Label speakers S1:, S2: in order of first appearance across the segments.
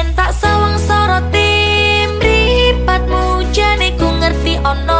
S1: yen tak sawang sorot tim ripatmu jane ku ngerti ono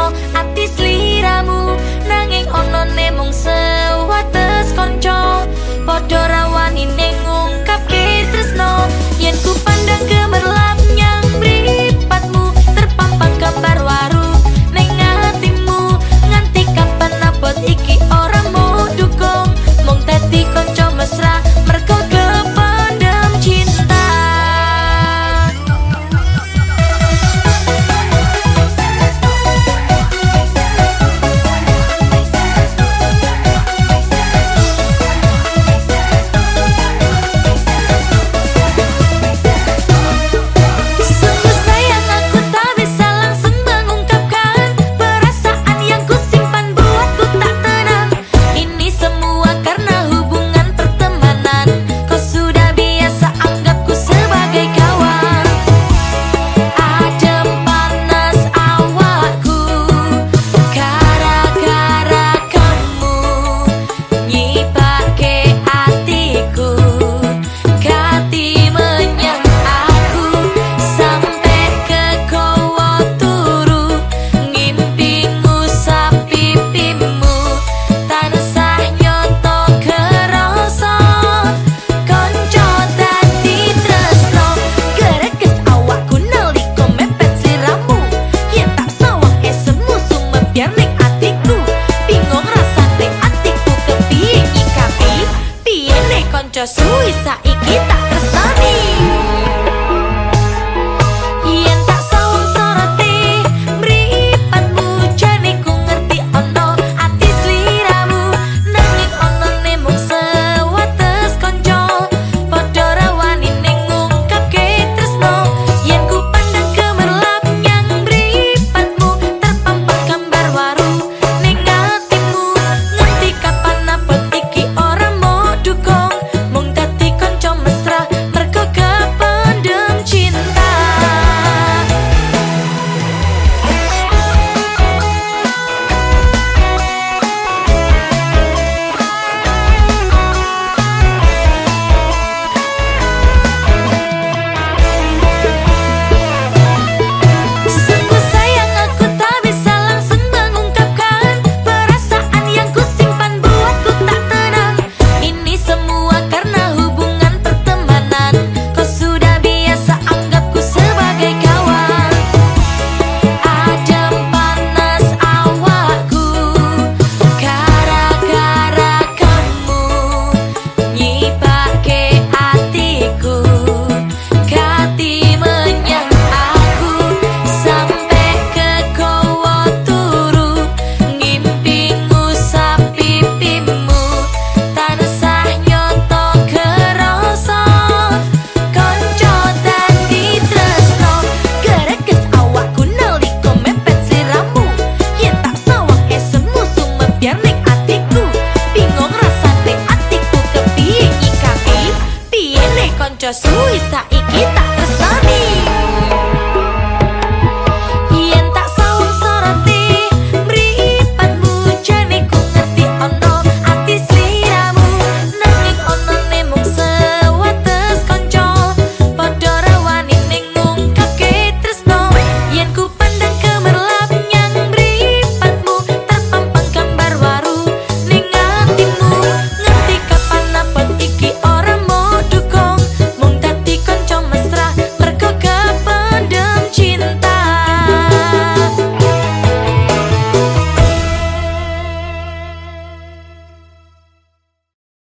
S1: Suíça e Itália. just who is that?